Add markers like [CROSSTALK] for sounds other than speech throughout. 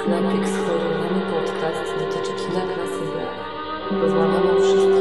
Sklepik z horrorami podcast dotyczy kina klasy B. Rozmawiamy o wszystkim,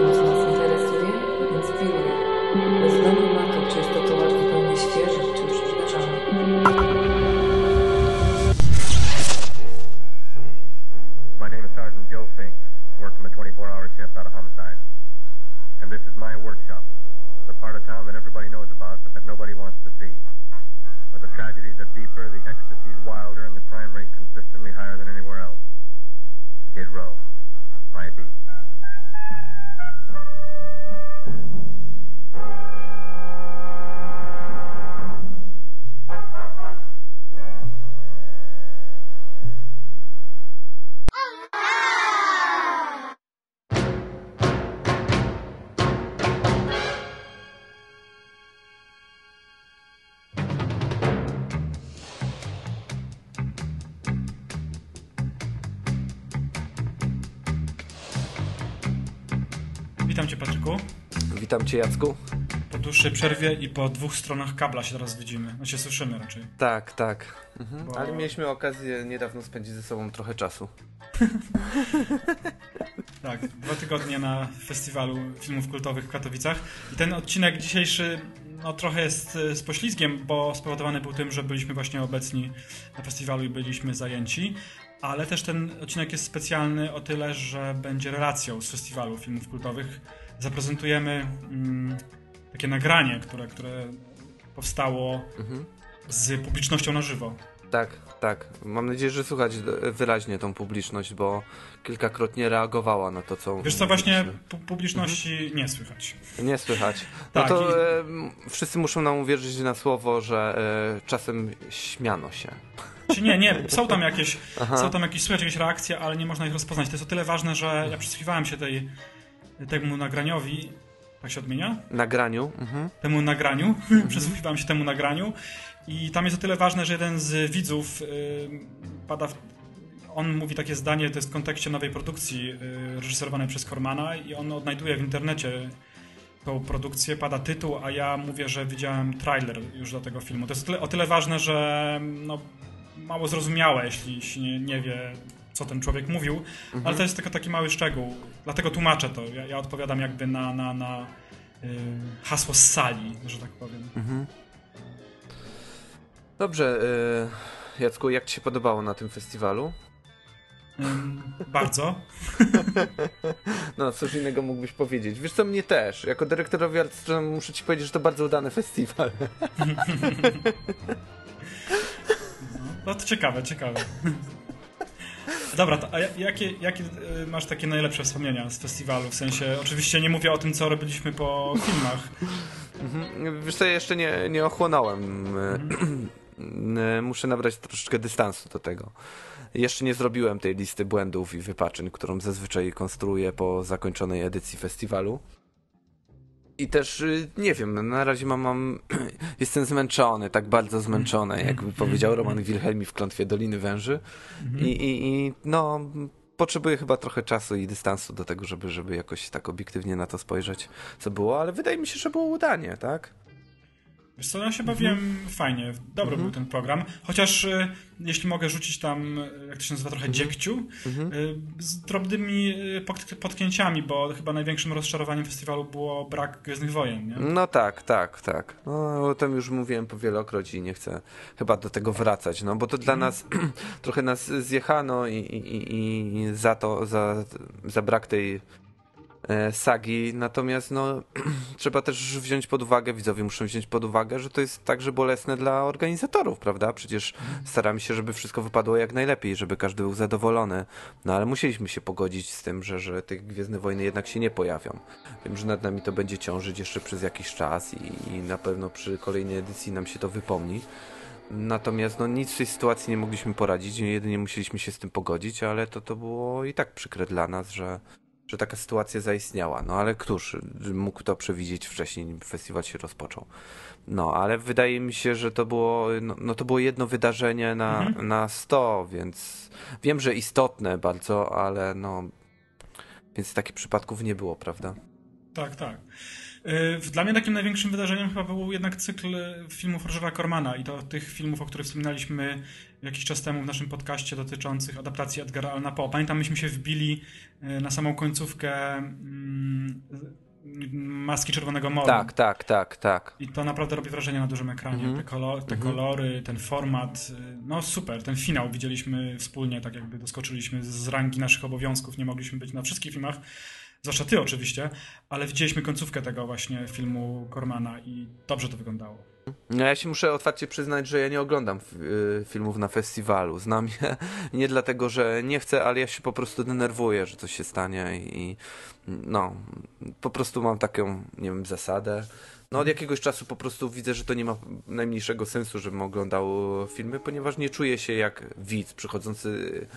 Cię Jacku. Po dłuższej przerwie i po dwóch stronach kabla się teraz widzimy. No się słyszymy raczej. Tak, tak. Mhm. Bo- Ale mieliśmy okazję niedawno spędzić ze sobą trochę czasu. [LAUGHS] Tak, dwa tygodnie na festiwalu filmów kultowych w Katowicach. I ten odcinek dzisiejszy no, trochę jest e, z poślizgiem, bo spowodowany był tym, że byliśmy właśnie obecni na festiwalu i byliśmy zajęci. Ale też ten odcinek jest specjalny o tyle, że będzie relacją z festiwalu filmów kultowych. Zaprezentujemy mm, takie nagranie, które, które powstało Mhm. z publicznością na żywo. Tak, tak. Mam nadzieję, że słychać wyraźnie tą publiczność, bo kilkakrotnie reagowała na to, co. Wiesz co, właśnie publiczności nie słychać. Nie słychać. [LAUGHS] No Tak, to i- e, wszyscy muszą nam uwierzyć na słowo, że e, czasem śmiano się. Czy nie, nie, są tam jakieś, [LAUGHS] Aha. są tam jakieś, słychać jakieś reakcje, ale nie można ich rozpoznać. To jest o tyle ważne, że ja przysłuchiwałem się tej, temu nagraniowi, tak się odmienia? Nagraniu. Mhm. Temu nagraniu, [LAUGHS] przysłuchiwałem się temu nagraniu i tam jest o tyle ważne, że jeden z widzów y, pada w, on mówi takie zdanie, to jest w kontekście nowej produkcji y, reżyserowanej przez Kormana i on odnajduje w internecie tą produkcję, pada tytuł, a ja mówię, że widziałem trailer już do tego filmu. To jest o tyle, o tyle ważne, że no, mało zrozumiałe, jeśli, jeśli nie, nie wie, co ten człowiek mówił, ale to jest tylko taki mały szczegół. Dlatego tłumaczę to. Ja, ja odpowiadam jakby na, na, na y, hasło z sali, że tak powiem. Dobrze, e, Jacku, jak Ci się podobało na tym festiwalu? Bardzo. [LAUGHS] No, coś innego mógłbyś powiedzieć. Wiesz co, mnie też. Jako dyrektorowi artystycznemu muszę Ci powiedzieć, że to bardzo udany festiwal. [LAUGHS] No to ciekawe, ciekawe. Dobra, to, a ja- jakie, jakie y, masz takie najlepsze wspomnienia z festiwalu? W sensie, oczywiście nie mówię o tym, co robiliśmy po [LAUGHS] filmach. Mhm. Wiesz co, ja jeszcze nie, nie ochłonąłem. E, Muszę nabrać troszeczkę dystansu do tego. Jeszcze nie zrobiłem tej listy błędów i wypaczeń, którą zazwyczaj konstruuję po zakończonej edycji festiwalu. I też y, nie wiem, na razie mam, mam [CLEARS THROAT] jestem zmęczony, tak bardzo zmęczony, jakby powiedział Roman Wilhelmi w Klątwie Doliny Węży. I, i, I no, potrzebuję chyba trochę czasu i dystansu do tego, żeby, żeby jakoś tak obiektywnie na to spojrzeć, co było, ale wydaje mi się, że było udanie, tak? Wiesz co, ja się bawiłem fajnie. Dobry był ten program. Chociaż y, jeśli mogę rzucić tam, y, jak to się nazywa, trochę dziegciu, y, z drobnymi pot- potknięciami, bo chyba największym rozczarowaniem festiwalu było brak Gwiezdnych Wojen, nie? No tak, tak, tak. No, o tym już mówiłem powielokroć i nie chcę chyba do tego wracać, no bo to dla nas [CLEARS THROAT] trochę nas zjechano i, i, i- za to, za, za brak tej sagi, natomiast no [CLEARS THROAT] trzeba też wziąć pod uwagę, widzowie muszą wziąć pod uwagę, że to jest także bolesne dla organizatorów, prawda? Przecież staramy się, żeby wszystko wypadło jak najlepiej, żeby każdy był zadowolony, no ale musieliśmy się pogodzić z tym, że, że te Gwiezdne Wojny jednak się nie pojawią. Wiem, że nad nami to będzie ciążyć jeszcze przez jakiś czas i, i na pewno przy kolejnej edycji nam się to wypomni. Natomiast no, nic w tej sytuacji nie mogliśmy poradzić, jedynie musieliśmy się z tym pogodzić, ale to, to było i tak przykre dla nas, że, że taka sytuacja zaistniała. No ale któż mógł to przewidzieć wcześniej, nim festiwal się rozpoczął. No, ale wydaje mi się, że to było, no, no to było jedno wydarzenie na, Mhm. na 100, więc wiem, że istotne bardzo, ale no, więc takich przypadków nie było, prawda? Tak, tak. Y, Dla mnie takim największym wydarzeniem chyba był jednak cykl filmów Rogera Cormana i to tych filmów, o których wspominaliśmy jakiś czas temu w naszym podcaście dotyczących adaptacji Edgara Allana Poe. Pamiętam, myśmy się wbili y, na samą końcówkę mm, Maski Czerwonego Moru. Tak, tak, tak, tak. I to naprawdę robi wrażenie na dużym ekranie. Te, kolor, te kolory, ten format, y, no super. Ten finał widzieliśmy wspólnie, tak jakby doskoczyliśmy z rangi naszych obowiązków. Nie mogliśmy być na wszystkich filmach, zwłaszcza ty oczywiście, ale widzieliśmy końcówkę tego właśnie filmu Cormana i dobrze to wyglądało. No ja się muszę otwarcie przyznać, że ja nie oglądam y, filmów na festiwalu. Znam je [LAUGHS] nie dlatego, że nie chcę, ale ja się po prostu denerwuję, że coś się stanie i no, po prostu mam taką, nie wiem, zasadę. No od jakiegoś czasu po prostu widzę, że to nie ma najmniejszego sensu, żebym oglądał filmy, ponieważ nie czuję się jak widz przychodzący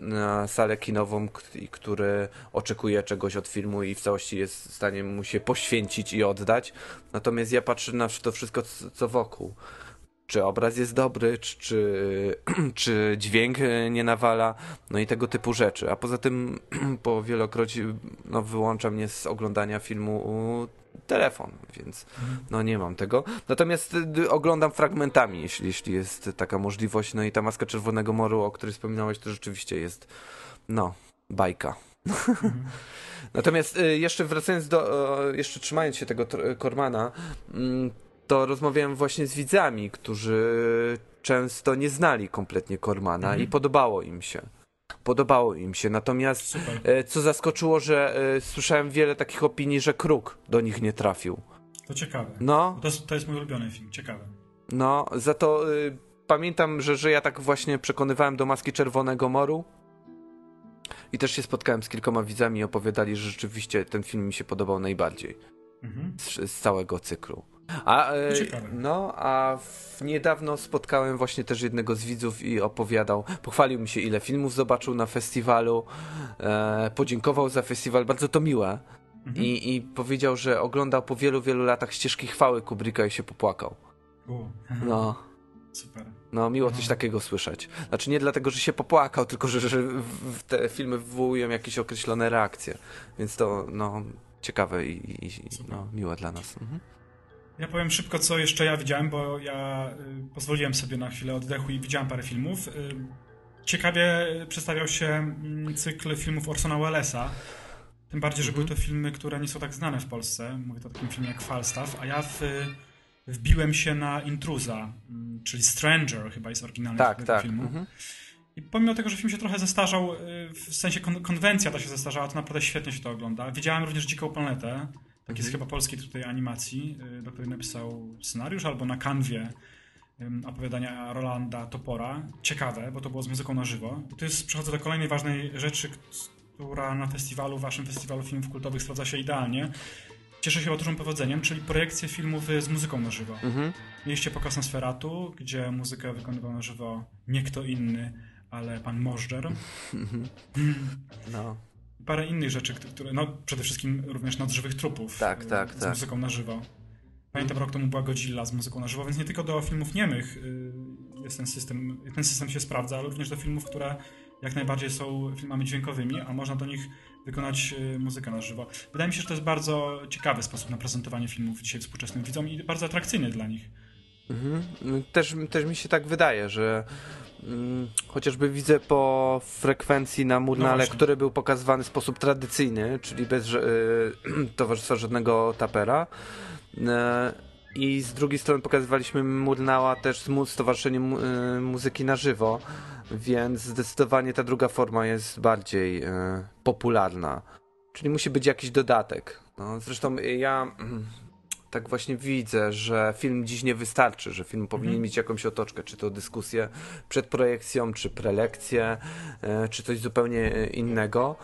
na salę kinową, który oczekuje czegoś od filmu i w całości jest w stanie mu się poświęcić i oddać. Natomiast ja patrzę na to wszystko, co, co wokół. Czy obraz jest dobry, czy, czy, [CLEARS THROAT] czy dźwięk e, nie nawala, no i tego typu rzeczy. A poza tym [CLEARS THROAT] po wielokroć no, wyłącza mnie z oglądania filmu telefon, więc no nie mam tego. Natomiast y, oglądam fragmentami, jeśli, jeśli jest taka możliwość. No i ta maska Czerwonego Moru, o której wspominałeś, to rzeczywiście jest, no, bajka. [LAUGHS] Natomiast y, jeszcze wracając do, jeszcze trzymając się tego Kormana, mm, to rozmawiałem właśnie z widzami, którzy często nie znali kompletnie Kormana i podobało im się. Podobało im się. Natomiast Super. e, co zaskoczyło, że e, słyszałem wiele takich opinii, że Kruk do nich nie trafił. To ciekawe. No, To, jest- to jest mój ulubiony film, ciekawe. no, za to y, pamiętam, że, że ja tak właśnie przekonywałem do Maski Czerwonego Moru i też się spotkałem z kilkoma widzami i opowiadali, że rzeczywiście ten film mi się podobał najbardziej Mhm. z, z całego cyklu. A, e, Ciekawe. no, a niedawno spotkałem właśnie też jednego z widzów i opowiadał, pochwalił mi się ile filmów zobaczył na festiwalu, e, podziękował za festiwal, bardzo to miłe. Mhm. I, I powiedział, że oglądał po wielu, wielu latach ścieżki chwały Kubricka i się popłakał. U, No. Super. No, miło coś No. takiego słyszeć. Znaczy nie dlatego, że się popłakał, tylko że, że te filmy wywołują jakieś określone reakcje. Więc to, no, ciekawe i, i no, miłe dla nas. Mhm. Ja powiem szybko, co jeszcze ja widziałem, bo ja y, pozwoliłem sobie na chwilę oddechu i widziałem parę filmów. Y, ciekawie przedstawiał się mm, cykl filmów Orsona Wellesa. Tym bardziej, że Mhm. były to filmy, które nie są tak znane w Polsce. Mówię to o takim filmie jak Falstaff, a ja w, wbiłem się na Intruza, mm, czyli Stranger chyba jest oryginalny Tak, tego tak. filmu. Mhm. I pomimo tego, że film się trochę zestarzał, y, w sensie kon- konwencja ta się zestarzała, to naprawdę świetnie się to ogląda. Widziałem również Dziką Planetę, taki z chyba polskiej tutaj animacji, y, do której napisał scenariusz, albo na kanwie opowiadania Rolanda Topora. Ciekawe, bo to było z muzyką na żywo. I tu jest, przechodzę do kolejnej ważnej rzeczy, która na festiwalu, waszym festiwalu filmów kultowych sprawdza się idealnie. Cieszę się dużym powodzeniem, czyli projekcje filmów y, z muzyką na żywo. Mhm. Mieliście pokaz Nosferatu, gdzie muzykę wykonywał na żywo nie kto inny, ale pan Możdżer. [LAUGHS] No. Parę innych rzeczy, które, no przede wszystkim również nadżywych trupów. Tak, y, tak, Z tak. muzyką na żywo. Pamiętam, rok temu była Godzilla z muzyką na żywo, więc nie tylko do filmów niemych y, jest ten system, ten system się sprawdza, ale również do filmów, które jak najbardziej są filmami dźwiękowymi, a można do nich wykonać y, muzykę na żywo. Wydaje mi się, że to jest bardzo ciekawy sposób na prezentowanie filmów dzisiaj współczesnym widzom i bardzo atrakcyjny dla nich. Mhm. Też, też mi się tak wydaje, że chociażby widzę po frekwencji na No Murnale, właśnie. który był pokazywany w sposób tradycyjny, czyli bez y, [CLEARS THROAT] towarzystwa żadnego tapera. E, I z drugiej strony pokazywaliśmy Murnała też z, mu- z Towarzyszeniem mu- y, Muzyki na Żywo, więc zdecydowanie ta druga forma jest bardziej y, popularna. Czyli musi być jakiś dodatek. No, zresztą ja mm, tak właśnie widzę, że film dziś nie wystarczy, że film powinien Mhm. mieć jakąś otoczkę, czy to dyskusję przed projekcją, czy prelekcję, e, czy coś zupełnie e, innego,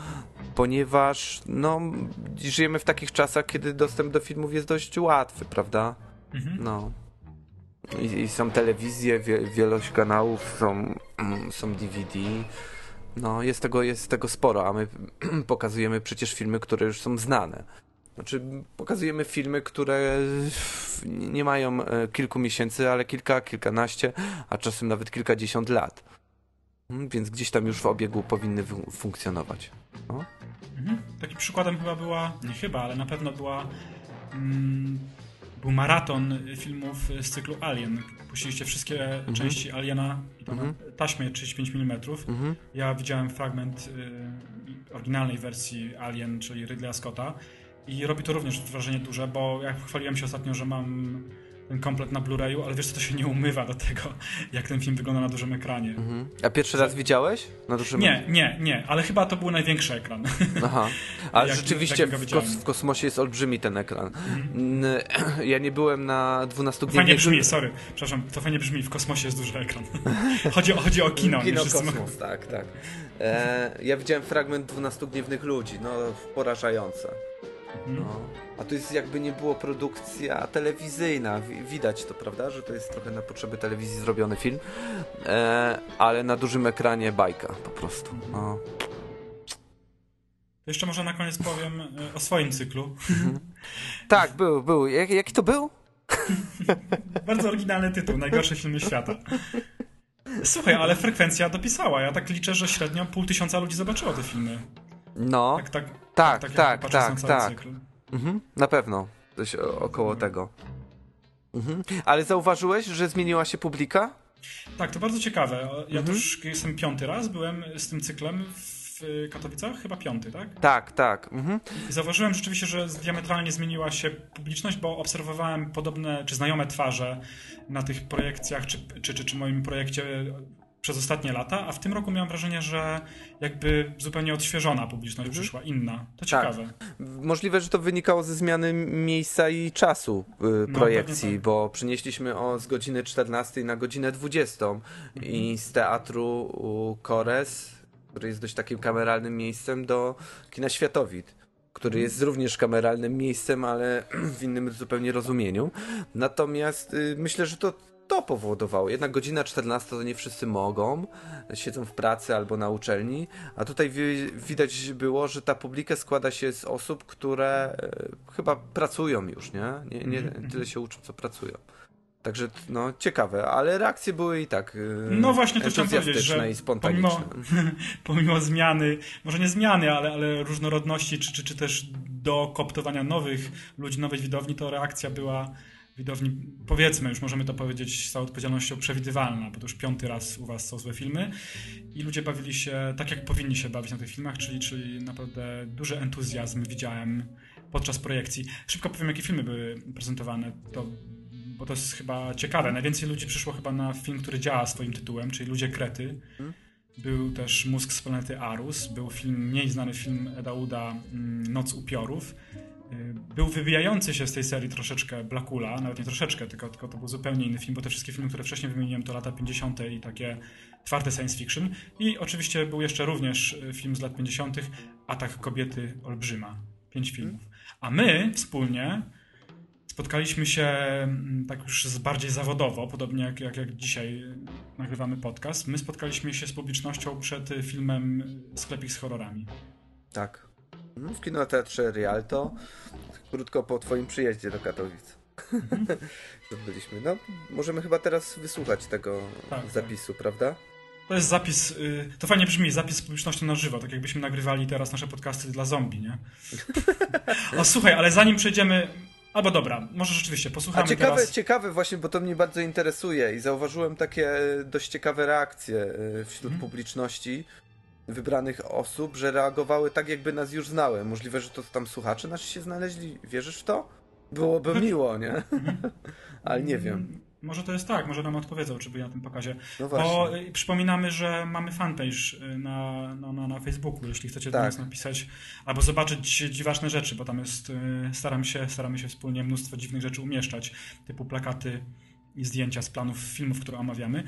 ponieważ no, żyjemy w takich czasach, kiedy dostęp do filmów jest dość łatwy, prawda? Mhm. No. I, i są telewizje, wie, wielość kanałów, są, mm, są DVD. No, jest tego, jest tego sporo, a my [CLEARS THROAT] pokazujemy przecież filmy, które już są znane. Znaczy, pokazujemy filmy, które nie mają e, kilku miesięcy, ale kilka, kilkanaście, a czasem nawet kilkadziesiąt lat. Mm, Więc gdzieś tam już w obiegu powinny fu- funkcjonować. No. Mhm. Takim przykładem chyba była, nie chyba, ale na pewno była mm, był maraton filmów z cyklu Alien. Puściliście wszystkie Mhm. części Aliena i na taśmie 35 mm. Mhm. Ja widziałem fragment y, oryginalnej wersji Alien, czyli Ridleya Scotta i robi to również wrażenie duże, bo jak chwaliłem się ostatnio, że mam ten komplet na Blu-rayu, ale wiesz co, to się nie umywa do tego, [LAUGHS] jak ten film wygląda na dużym ekranie. Mhm. A pierwszy raz widziałeś? Na dużym Nie, nie, nie, ale chyba to był największy ekran. Aha. [LAUGHS] Ale rzeczywiście w, kos w kosmosie jest olbrzymi ten ekran. N- [CLEARS THROAT] Ja nie byłem na 12 Fajnie dni. brzmi, sorry, przepraszam, to fajnie brzmi, w kosmosie jest duży ekran. [LAUGHS] chodzi, o, chodzi o kino, nie Kino kosmos, tak, tak. E, ja widziałem fragment 12 gniewnych ludzi, no porażające. Mhm. No. A to jest jakby nie było produkcja telewizyjna. Wi- Widać to, prawda, że to jest trochę na potrzeby telewizji zrobiony film, e, ale na dużym ekranie bajka po prostu. No. To jeszcze może na koniec powiem y, o swoim cyklu. [LAUGHS] Tak, był, był. Jak, jaki to był? [LAUGHS] Bardzo oryginalny tytuł, najgorsze filmy świata. Słuchaj, ale frekwencja dopisała. Ja tak liczę, że średnio pół tysiąca ludzi zobaczyło te filmy. No, Tak, tak, tak, tak, tak, cały tak. cykl. Mhm, na pewno. Coś około tego. Mhm. Ale zauważyłeś, że zmieniła się publika? Tak, to bardzo ciekawe. Ja Mhm. już jestem piąty raz, byłem z tym cyklem w Katowicach, chyba piąty, tak? Tak, tak. Mhm. I zauważyłem rzeczywiście, że diametralnie zmieniła się publiczność, bo obserwowałem podobne czy znajome twarze na tych projekcjach, czy, czy, czy, czy moim projekcie przez ostatnie lata, a w tym roku miałem wrażenie, że jakby zupełnie odświeżona publiczność przyszła, inna. To ciekawe. Możliwe, że to wynikało ze zmiany miejsca i czasu y, No, projekcji, tak. bo przynieśliśmy o z godziny 14 na godzinę 20 i z teatru Kores, który jest dość takim kameralnym miejscem, do kina Światowit. Który jest również kameralnym miejscem, ale [CLEARS THROAT] w innym zupełnie rozumieniu. Natomiast y, myślę, że to to powodowało. Jednak godzina 14 to nie wszyscy mogą, siedzą w pracy albo na uczelni, a tutaj wi- widać było, że ta publika składa się z osób, które e, chyba pracują już, nie? Nie, nie Mhm, tyle się uczą, co pracują. Także no ciekawe, ale reakcje były i tak e, No właśnie, to chciałem powiedzieć, że i spontaniczne. pomimo, [LAUGHS] pomimo zmiany, może nie zmiany, ale, ale różnorodności, czy, czy, czy też do koptowania nowych ludzi, nowej widowni, to reakcja była widowni, powiedzmy, już możemy to powiedzieć z całą odpowiedzialnością, przewidywalna, bo to już piąty raz u was są złe filmy i ludzie bawili się tak, jak powinni się bawić na tych filmach, czyli, czyli naprawdę duży entuzjazm widziałem podczas projekcji. Szybko powiem, jakie filmy były prezentowane, to, bo to jest chyba ciekawe. Najwięcej ludzi przyszło chyba na film, który działa swoim tytułem, czyli Ludzie Krety. Był też Mózg z planety Arus, był film, mniej znany film Eda Uda, mm, Noc upiorów. Y, Był wybijający się z tej serii troszeczkę Blackula, nawet nie troszeczkę, tylko, tylko to był zupełnie inny film, bo te wszystkie filmy, które wcześniej wymieniłem, to lata 50. i takie twarde science fiction. I oczywiście był jeszcze również y, film z lat 50. Atak kobiety olbrzyma. Pięć filmów. A my wspólnie spotkaliśmy się mm, tak już bardziej zawodowo, podobnie jak, jak, jak dzisiaj y, nagrywamy podcast. My spotkaliśmy się z publicznością przed filmem Sklepik z horrorami. Tak. Mhm, W kinoteatrze Rialto, krótko po twoim przyjeździe do Katowic. Mhm. [LAUGHS] Byliśmy. No, możemy chyba teraz wysłuchać tego Tak, zapisu, prawda? To jest zapis, y, to fajnie brzmi, zapis z publicznością na żywo, tak jakbyśmy nagrywali teraz nasze podcasty dla zombie, nie? [LAUGHS] O słuchaj, ale zanim przejdziemy, albo dobra, może rzeczywiście, A posłuchamy ciekawe, teraz. ciekawe właśnie, bo to mnie bardzo interesuje i zauważyłem takie e, dość ciekawe reakcje e, wśród Mhm. publiczności wybranych osób, że reagowały tak, jakby nas już znały. Możliwe, że to tam słuchacze nasi się znaleźli. Wierzysz w to? Byłoby [LAUGHS] miło, nie? Ale nie wiem. Mm, Może to jest tak, może nam odpowiedzą, czy byli na tym pokazie. No Bo właśnie. y, przypominamy, że mamy fanpage y, na, na, na, na Facebooku, jeśli chcecie do Tak. nas napisać albo zobaczyć dziwaczne rzeczy, bo tam jest, y, staram się, staramy się wspólnie mnóstwo dziwnych rzeczy umieszczać, typu plakaty i zdjęcia z planów filmów, które omawiamy,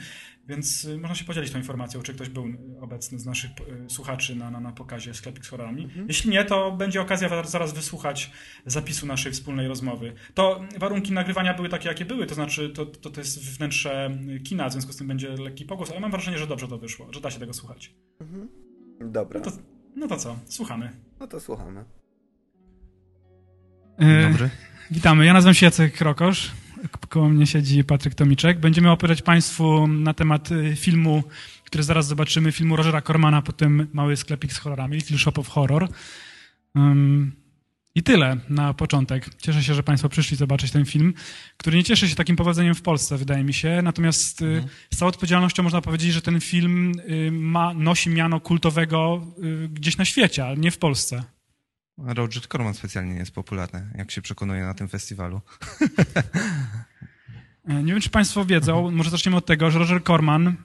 więc y, można się podzielić tą informacją, czy ktoś był obecny z naszych y, słuchaczy na, na, na pokazie Sklepik z horrorami. Mhm. Jeśli nie, to będzie okazja zaraz wysłuchać zapisu naszej wspólnej rozmowy. To warunki nagrywania były takie, jakie były, to znaczy to, to, to jest wnętrze kina, w związku z tym będzie lekki pogłos, ale mam wrażenie, że dobrze to wyszło, że da się tego słuchać. Dobra, No to, no to co, słuchamy. no to słuchamy. Dobry. Witamy, ja nazywam się Jacek Krokosz, koło mnie siedzi Patryk Tomiczek. Będziemy opowiadać Państwu na temat y, filmu, który zaraz zobaczymy, filmu Rogera Cormana, potem Mały sklepik z horrorami, Little Shop of Horror. Um, I tyle na początek. Cieszę się, że Państwo przyszli zobaczyć ten film, który nie cieszy się takim powodzeniem w Polsce, wydaje mi się. Natomiast y, z całą odpowiedzialnością można powiedzieć, że ten film y, ma, nosi miano kultowego gdzieś na świecie, ale nie w Polsce. Roger Corman specjalnie nie jest popularny, jak się przekonuje na tym festiwalu. [LAUGHS] E, Nie wiem, czy Państwo wiedzą, może zaczniemy od tego, że Roger Corman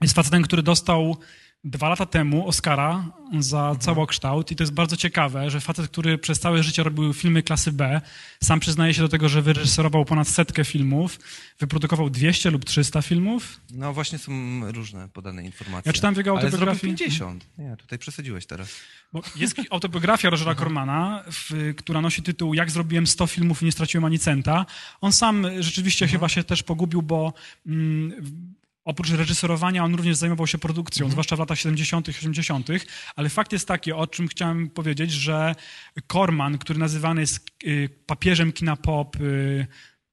jest facetem, który dostał dwa lata temu Oscara za całokształt i to jest bardzo ciekawe, że facet, który przez całe życie robił filmy klasy B, sam przyznaje się do tego, że wyreżyserował ponad setkę filmów, wyprodukował 200 lub 300 filmów. No właśnie są różne podane informacje. Ja czytałem w jego Ale autobiografii. 50. Nie, tutaj przesadziłeś teraz. Bo jest autobiografia Rogera Cormana, w, która nosi tytuł Jak zrobiłem 100 filmów i nie straciłem ani centa. On sam rzeczywiście chyba się też pogubił, bo mm, oprócz reżyserowania on również zajmował się produkcją, zwłaszcza w latach 70., 80., ale fakt jest taki, o czym chciałem powiedzieć, że Corman, który nazywany jest y, papieżem kina pop, y,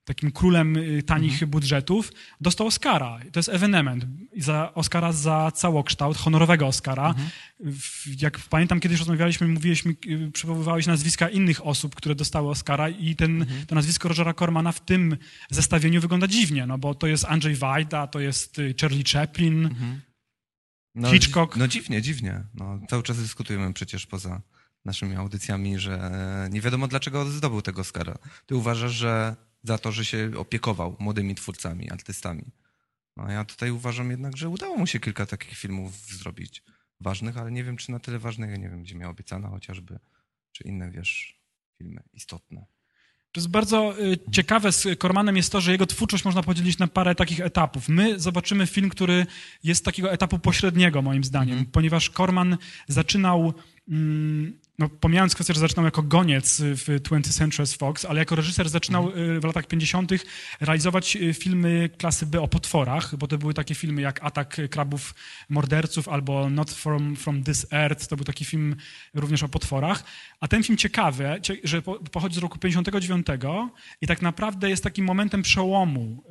takim królem y, tanich budżetów, dostał Oscara. To jest ewenement. I Za Oscara za całokształt, honorowego Oscara. W- Jak pamiętam, kiedyś rozmawialiśmy, mówiliśmy, przywoływałeś nazwiska innych osób, które dostały Oscara i ten, to nazwisko Rogera Cormana w tym zestawieniu wygląda dziwnie, no bo to jest Andrzej Wajda, to jest y, Charlie Chaplin, No, Hitchcock. No dziwnie, dziwnie. No, cały czas dyskutujemy przecież poza naszymi audycjami, że nie wiadomo dlaczego zdobył tego Oscara. Ty uważasz, że za to, że się opiekował młodymi twórcami, artystami. No ja tutaj uważam jednak, że udało mu się kilka takich filmów zrobić ważnych, ale nie wiem, czy na tyle ważnych, ja nie wiem, gdzie miał obiecana chociażby, czy inne, wiesz, filmy istotne. To jest bardzo y, ciekawe z Kormanem jest to, że jego twórczość można podzielić na parę takich etapów. My zobaczymy film, który jest takiego etapu pośredniego, moim zdaniem, ponieważ Korman zaczynał, mm, no, pomijając kwestię, że zaczynał jako goniec w 20th Century Fox, ale jako reżyser zaczynał y, w latach 50. realizować y, filmy klasy B o potworach, bo to były takie filmy jak Atak krabów morderców albo Not From, From This Earth, to był taki film również o potworach. A ten film ciekawy, cie- że po- pochodzi z roku 59 i tak naprawdę jest takim momentem przełomu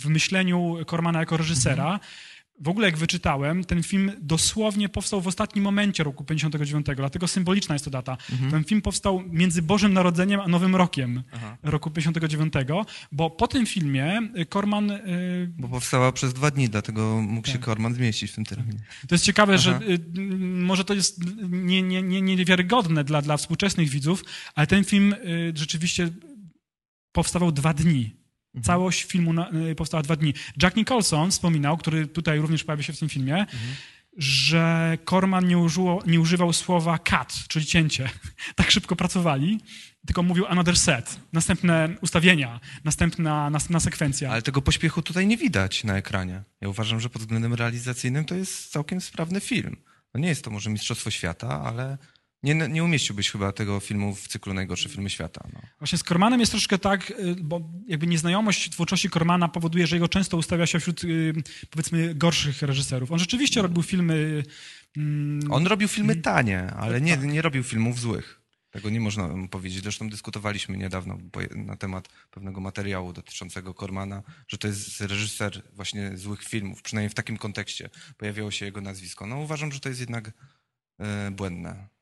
w myśleniu Kormana jako reżysera. W ogóle jak wyczytałem, ten film dosłownie powstał w ostatnim momencie roku 59, dlatego symboliczna jest to data. Ten film powstał między Bożym Narodzeniem a Nowym Rokiem roku 59, bo po tym filmie y, Korman y, Bo powstała przez dwa dni, dlatego mógł Tak. się Korman zmieścić w tym terminie. To jest ciekawe, że Aha. y, m, może to jest nie, nie, nie, niewiarygodne dla, dla współczesnych widzów, ale ten film y, rzeczywiście powstawał dwa dni. Całość filmu na, y, powstała dwa dni. Jack Nicholson wspominał, który tutaj również pojawia się w tym filmie, że Corman nie, użyło, nie używał słowa cut, czyli cięcie. [LAUGHS] tak szybko pracowali, tylko mówił another set, następne ustawienia, następna, następna sekwencja. Ale tego pośpiechu tutaj nie widać na ekranie. Ja uważam, że pod względem realizacyjnym to jest całkiem sprawny film. No nie jest to może Mistrzostwo Świata, ale nie, nie umieściłbyś chyba tego filmu w cyklu Najgorsze Filmy Świata. No. Właśnie z Kormanem jest troszkę tak, y, bo jakby nieznajomość twórczości Kormana powoduje, że jego często ustawia się wśród y, powiedzmy gorszych reżyserów. On rzeczywiście robił filmy. mm, On robił filmy tanie, ale nie, nie robił filmów złych. Tego nie można powiedzieć. Zresztą dyskutowaliśmy niedawno na temat pewnego materiału dotyczącego Kormana, że to jest reżyser właśnie złych filmów, przynajmniej w takim kontekście pojawiało się jego nazwisko. No uważam, że to jest jednak e, błędne.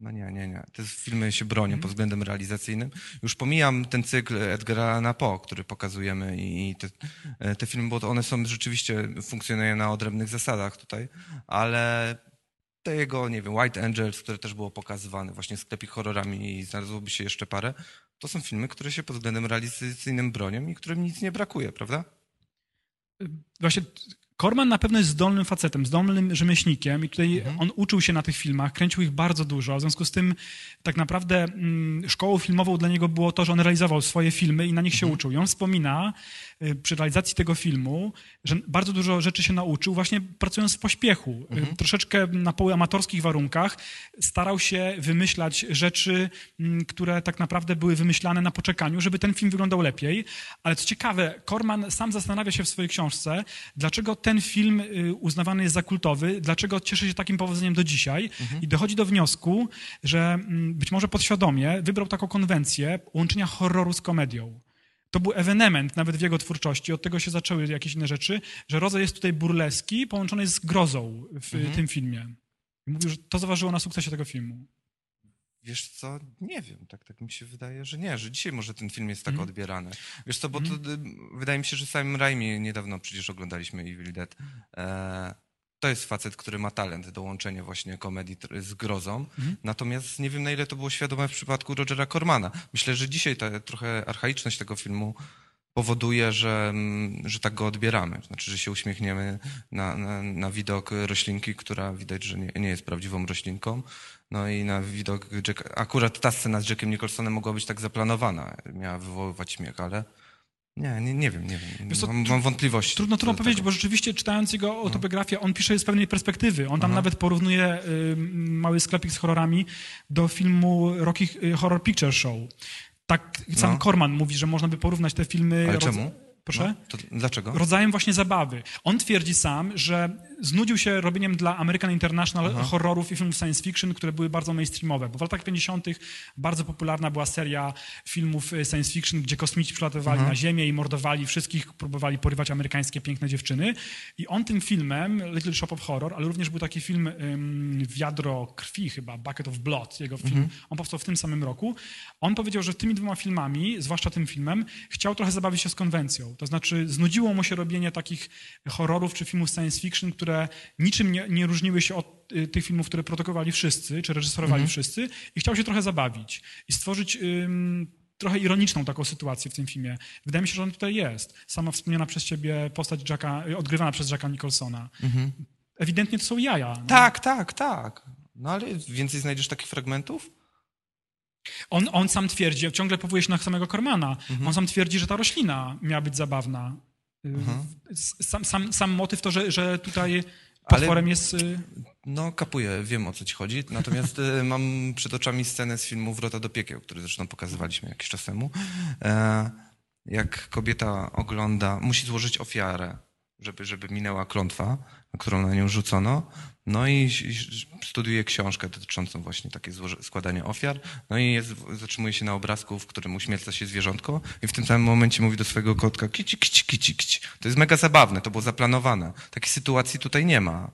No nie, nie, nie. Te filmy się bronią pod względem realizacyjnym. Już pomijam ten cykl Edgara Allana Poe, który pokazujemy i te, e, te filmy, bo one są rzeczywiście, funkcjonują na odrębnych zasadach tutaj, ale te jego, nie wiem, White Angels, które też było pokazywane, właśnie sklepik horrorami i znalazłoby się jeszcze parę, to są filmy, które się pod względem realizacyjnym bronią i którym nic nie brakuje, prawda? Właśnie Korman na pewno jest zdolnym facetem, zdolnym rzemieślnikiem i tutaj Mhm. on uczył się na tych filmach, kręcił ich bardzo dużo. W związku z tym tak naprawdę mm, szkołą filmową dla niego było to, że on realizował swoje filmy i na nich się Mhm. uczył. I on wspomina y, przy realizacji tego filmu, że bardzo dużo rzeczy się nauczył właśnie pracując w pośpiechu. Y, Mhm. Troszeczkę na półamatorskich warunkach starał się wymyślać rzeczy, mm, które tak naprawdę były wymyślane na poczekaniu, żeby ten film wyglądał lepiej. Ale co ciekawe, Korman sam zastanawia się w swojej książce, dlaczego ten film y, uznawany jest za kultowy, dlaczego cieszy się takim powodzeniem do dzisiaj i dochodzi do wniosku, że mm, być może podświadomie wybrał taką konwencję łączenia horroru z komedią. To był ewenement nawet w jego twórczości, od tego się zaczęły jakieś inne rzeczy, że rodzaj jest tutaj burleski połączony z grozą w tym filmie. I mówił, że to zaważyło na sukcesie tego filmu. Wiesz co, nie wiem, tak, tak mi się wydaje, że nie, że dzisiaj może ten film jest tak Mhm. odbierany. Wiesz co, bo to y, wydaje mi się, że Sam Raimi, niedawno przecież oglądaliśmy Evil Dead, e, to jest facet, który ma talent do łączenia właśnie komedii z grozą, Mhm. natomiast nie wiem na ile to było świadome w przypadku Rogera Cormana. Myślę, że dzisiaj ta trochę archaiczność tego filmu powoduje, że, mm, że tak go odbieramy. Znaczy, że się uśmiechniemy na, na, na widok roślinki, która widać, że nie, nie jest prawdziwą roślinką. No i na widok Jack, akurat ta scena z Jackiem Nicholsonem mogła być tak zaplanowana, miała wywoływać śmiech, ale nie, nie, nie wiem, nie wiem. Co, mam, mam wątpliwości. Trudno, trudno powiedzieć, tego. bo rzeczywiście czytając jego autobiografię, on pisze z pewnej perspektywy. On tam Aha. nawet porównuje y, mały sklepik z horrorami do filmu Rocky y, Horror Picture Show. Tak sam No. Corman mówi, że można by porównać te filmy... Ale czemu? Proszę? No, dlaczego? rodzajem właśnie zabawy. On twierdzi sam, że znudził się robieniem dla American International horrorów i filmów science fiction, które były bardzo mainstreamowe. Bo w latach 50. bardzo popularna była seria filmów y, science fiction, gdzie kosmici przylatywali na Ziemię i mordowali wszystkich, próbowali porywać amerykańskie piękne dziewczyny. I on tym filmem, Little Shop of Horror, ale również był taki film ym, Wiadro krwi chyba, Bucket of Blood, jego film, on powstał w tym samym roku. On powiedział, że tymi dwoma filmami, zwłaszcza tym filmem, chciał trochę zabawić się z konwencją. To znaczy znudziło mu się robienie takich horrorów czy filmów science fiction, które niczym nie, nie różniły się od y, tych filmów, które produkowali wszyscy, czy reżyserowali wszyscy i chciał się trochę zabawić i stworzyć ym, trochę ironiczną taką sytuację w tym filmie. Wydaje mi się, że on tutaj jest. Sama wspomniana przez ciebie postać Jacka, y, odgrywana przez Jacka Nicholsona. Ewidentnie to są jaja. no. Tak, tak, tak. No ale więcej znajdziesz takich fragmentów? On, on sam twierdzi, ciągle powołuje się na samego Kormana, on sam twierdzi, że ta roślina miała być zabawna. Y, Sam, sam, sam motyw to, że, że tutaj potworem jest... y, No, kapuję, wiem o co ci chodzi. Natomiast e, mam przed oczami scenę z filmu Wrota do piekieł, który zresztą pokazywaliśmy jakiś czas temu. E, jak kobieta ogląda, musi złożyć ofiarę, żeby, żeby minęła klątwa, którą na nią rzucono. No i, studiuje książkę dotyczącą właśnie takie złoże, składania ofiar. No i jest, zatrzymuje się na obrazku, w którym uśmierca się zwierzątko i w tym samym momencie mówi do swojego kotka kici, kici, kici, kici. To jest mega zabawne, to było zaplanowane. Takiej sytuacji tutaj nie ma.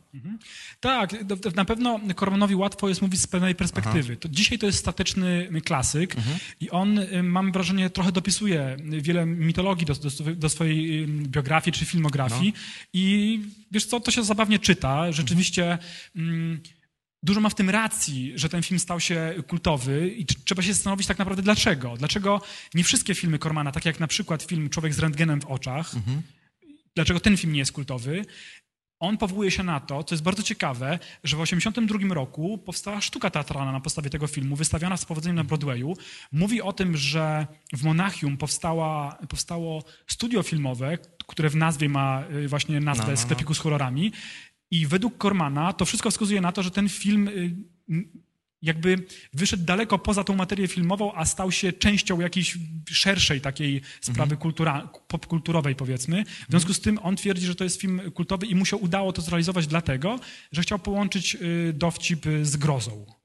Tak, to- to na pewno Kormanowi łatwo jest mówić z pewnej perspektywy. To dzisiaj to jest statyczny klasyk i on, y, mam wrażenie, trochę dopisuje wiele mitologii do, do, do swojej y, biografii czy filmografii i wiesz co, to się zabawnie czyta. Rzeczywiście mm, dużo ma w tym racji, że ten film stał się kultowy i tr- trzeba się zastanowić tak naprawdę dlaczego. Dlaczego nie wszystkie filmy Kormana, tak jak na przykład film Człowiek z rentgenem w oczach, dlaczego ten film nie jest kultowy, on powołuje się na to, co jest bardzo ciekawe, że w 1982 roku powstała sztuka teatralna na podstawie tego filmu, wystawiana z powodzeniem na Broadwayu. Mówi o tym, że w Monachium powstała, powstało studio filmowe, które w nazwie ma y, właśnie nazwę No, no, no. sklepiku z horrorami. I według Kormana to wszystko wskazuje na to, że ten film y, jakby wyszedł daleko poza tą materię filmową, a stał się częścią jakiejś szerszej takiej sprawy kultura, popkulturowej, powiedzmy. W związku z tym on twierdzi, że to jest film kultowy i mu się udało to zrealizować dlatego, że chciał połączyć y, dowcip y, z grozą.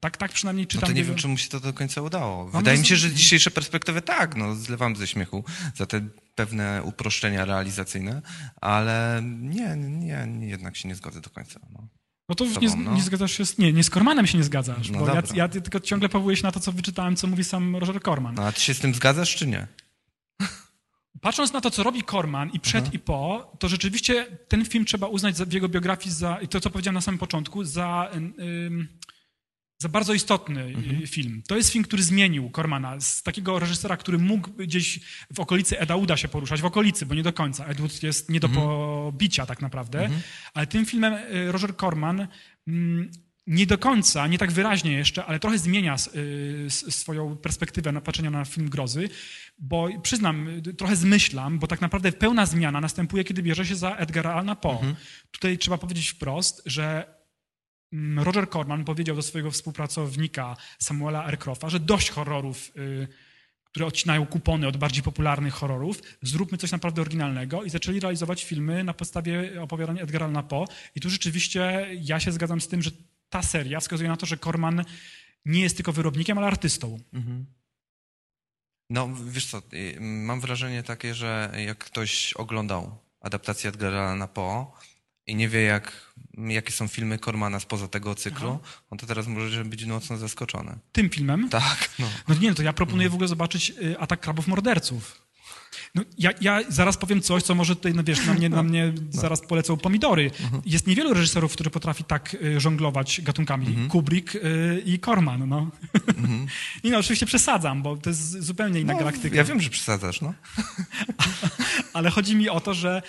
Tak, tak przynajmniej No czytam. to nie jego- wiem, czy mu się to do końca udało. Mam Wydaje mi się, że dzisiejsze perspektywy tak, no zlewam ze śmiechu za te pewne uproszczenia realizacyjne, ale nie, nie, nie jednak się nie zgodzę do końca. No. No to z nie, tobą, no. nie zgadzasz się z... Nie, nie z Kormanem się nie zgadzasz, No bo ja, ja tylko ciągle powołuję się na to, co wyczytałem, co mówi sam Roger Corman. no a ty się z tym zgadzasz, czy nie? [LAUGHS] Patrząc na to, co robi Korman i przed i po, to rzeczywiście ten film trzeba uznać za, w jego biografii za, i to co powiedziałem na samym początku, za, ym, za bardzo istotny y, film. To jest film, który zmienił Kormana z takiego reżysera, który mógł gdzieś w okolicy Eda Uda się poruszać, w okolicy, bo nie do końca. Ed Wood jest nie do pobicia tak naprawdę, ale tym filmem y, Roger Corman mm, nie do końca, nie tak wyraźnie jeszcze, ale trochę zmienia y, swoją perspektywę na patrzenia na film grozy, bo przyznam, trochę zmyślam, bo tak naprawdę pełna zmiana następuje, kiedy bierze się za Edgara Allana Poe. Tutaj trzeba powiedzieć wprost, że Roger Corman powiedział do swojego współpracownika Samuela Aircrofta, że dość horrorów, y, które odcinają kupony od bardziej popularnych horrorów, zróbmy coś naprawdę oryginalnego i zaczęli realizować filmy na podstawie opowiadań Edgara Allana Poe. I tu rzeczywiście ja się zgadzam z tym, że ta seria wskazuje na to, że Corman nie jest tylko wyrobnikiem, ale artystą. No, wiesz co, y, mam wrażenie takie, że jak ktoś oglądał adaptację Edgara Allana Poe i nie wie, jak, jakie są filmy Kormana spoza tego cyklu, Aha. on to teraz może być mocno zaskoczony. Tym filmem? Tak, no. No nie, no to ja proponuję w ogóle zobaczyć y, Atak Krabów Morderców. No, ja, ja zaraz powiem coś, co może tutaj, no wiesz, na mnie, na mnie [LAUGHS] zaraz polecą pomidory. Jest niewielu reżyserów, którzy potrafi tak y, żonglować gatunkami. Kubrick y, i Corman, no. [LAUGHS] I no, oczywiście przesadzam, bo to jest zupełnie inna no galaktyka. ja wiem, że przesadzasz, no. [LAUGHS] Ale chodzi mi o to, że